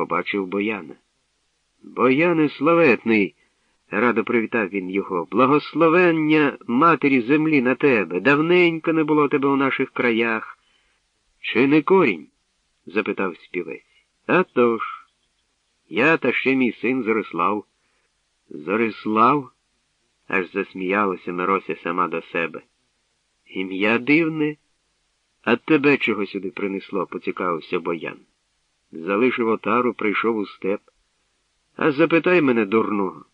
побачив бояна. Бояне славетний, радо привітав він його, благословення матері землі на тебе. Давненько не було тебе у наших краях. Чи не корінь? запитав співець. «А тож, Я та ще мій син Зорислав. Зорислав? аж засміялася Мирося сама до себе. Ім'я дивне, а тебе чого сюди принесло, поцікавився боян. Залишив отару, прийшов у степ. А запитай мене, дурного,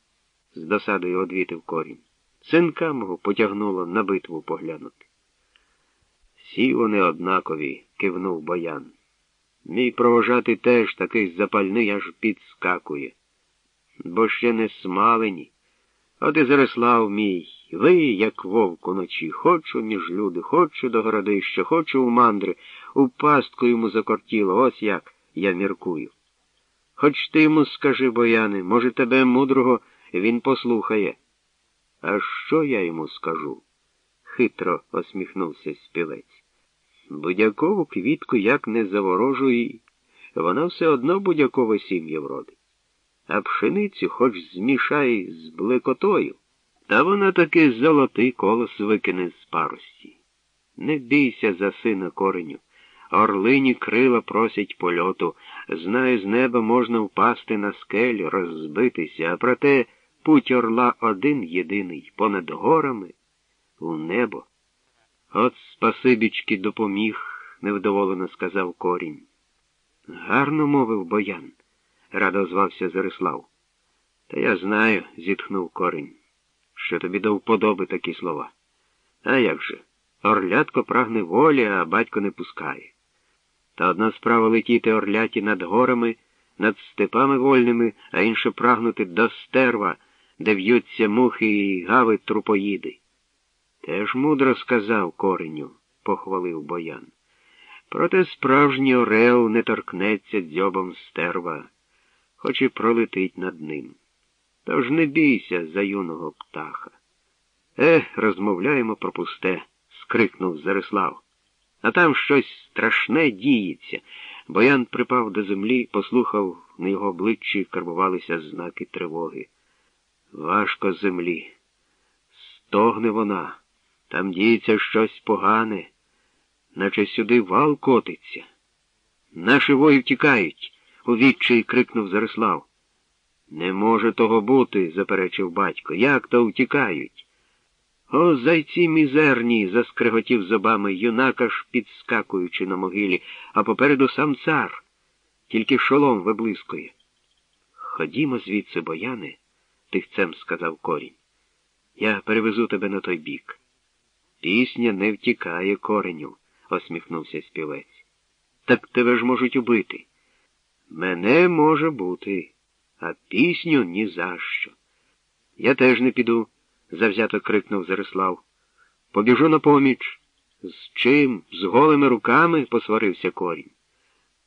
з досадою одвітив корінь. Синка мого потягнуло на битву поглянути. Всі вони однакові, кивнув боян. Мій провожати теж такий запальний аж підскакує. Бо ще не смалені. От і Зарислав мій, ви, як вовк уночі, хочу між люди, хочу до городища, хочу у мандри, у пастку йому закортіло, ось як я міркую. Хоч ти йому скажи, бояне, може, тебе мудрого він послухає. А що я йому скажу? хитро осміхнувся співець. Будякову квітку як не заворожуй, вона все одно будякове сім'я вродить. А пшеницю хоч змішай з блекотою, та вона таки золотий колос викине з парості. Не бійся за сина кореню. Орлині крила просять польоту, знає, з неба можна впасти на скель, розбитися, а проте путь орла один єдиний понад горами у небо. От спасибічки допоміг, невдоволено сказав корінь. Гарно мовив боян, радо озвався Зарислав. Та я знаю, зітхнув корінь, що тобі до вподоби такі слова. А як же? Орлятко прагне волі, а батько не пускає. Та одна справа летіти орляті над горами, над степами вольними, а інша прагнути до стерва, де в'ються мухи і гави трупоїди. Теж мудро сказав кореню, похвалив боян. Проте справжній орел не торкнеться дзьобом стерва, хоч і пролетить над ним. Тож не бійся за юного птаха. Ех, розмовляємо про пусте, скрикнув Зарислав. А там щось страшне діється. Боян припав до землі, послухав, на його обличчі карбувалися знаки тривоги. Важко землі. Стогне вона. Там діється щось погане, наче сюди вал котиться. Наші вої втікають, у відчаї крикнув Зарислав. Не може того бути, заперечив батько. Як то втікають? О, зайці мізерні, заскреготів зубами юнак аж підскакуючи на могилі, а попереду сам цар, тільки шолом виблискує. Ходімо звідси, бояни, тихцем сказав корінь. Я перевезу тебе на той бік. Пісня не втікає кореню, осміхнувся співець. Так тебе ж можуть убити. Мене може бути, а пісню ні за що. Я теж не піду, завзято крикнув Зарислав. Побіжу на поміч. З чим? З голими руками? посварився корінь.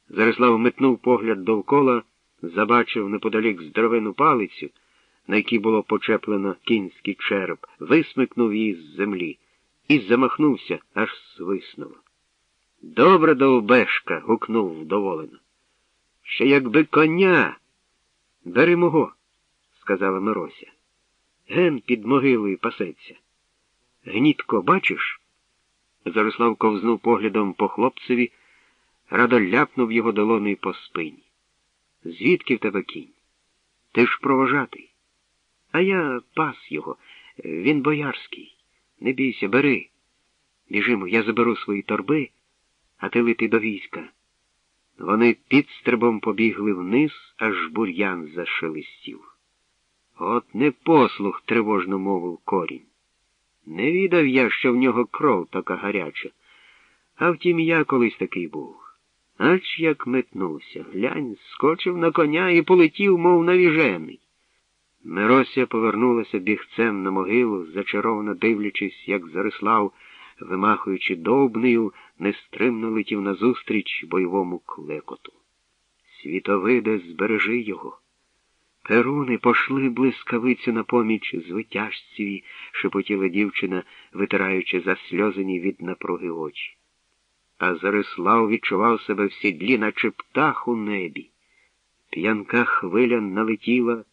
Зарислав метнув погляд довкола, забачив неподалік здоровену палицю, на якій було почеплено кінський череп, висмикнув її з землі і замахнувся, аж свиснуло. Добра довбешка. гукнув вдоволено. Ще якби коня. Бери мого, сказала Мирося. Ген під могилою пасеться. Гнітко, бачиш? Зарислав ковзнув поглядом по хлопцеві, радо ляпнув його долоною по спині. Звідки в тебе кінь? Ти ж провожатий. А я пас його, він боярський. Не бійся, бери. Біжимо, я заберу свої торби, а ти лети до війська. Вони підстрибом побігли вниз, аж бур'ян зашелестів. От не послух, тривожно мовив корінь. Не відав я, що в нього кров така гаряча. А втім, я колись такий був. Ач як метнувся, глянь, скочив на коня і полетів, мов навіжений. Мирося повернулася бігцем на могилу, зачаровано дивлячись, як Зарислав, вимахуючи довбнею, нестримно летів назустріч бойовому клекоту. Світовиде, збережи його. Перуни пошли блискавицю на поміч звитяжцеві, шепотіла дівчина, витираючи засльозані від напруги очі. А Зарислав відчував себе в сідлі, наче птах у небі. П'янка хвиля налетіла.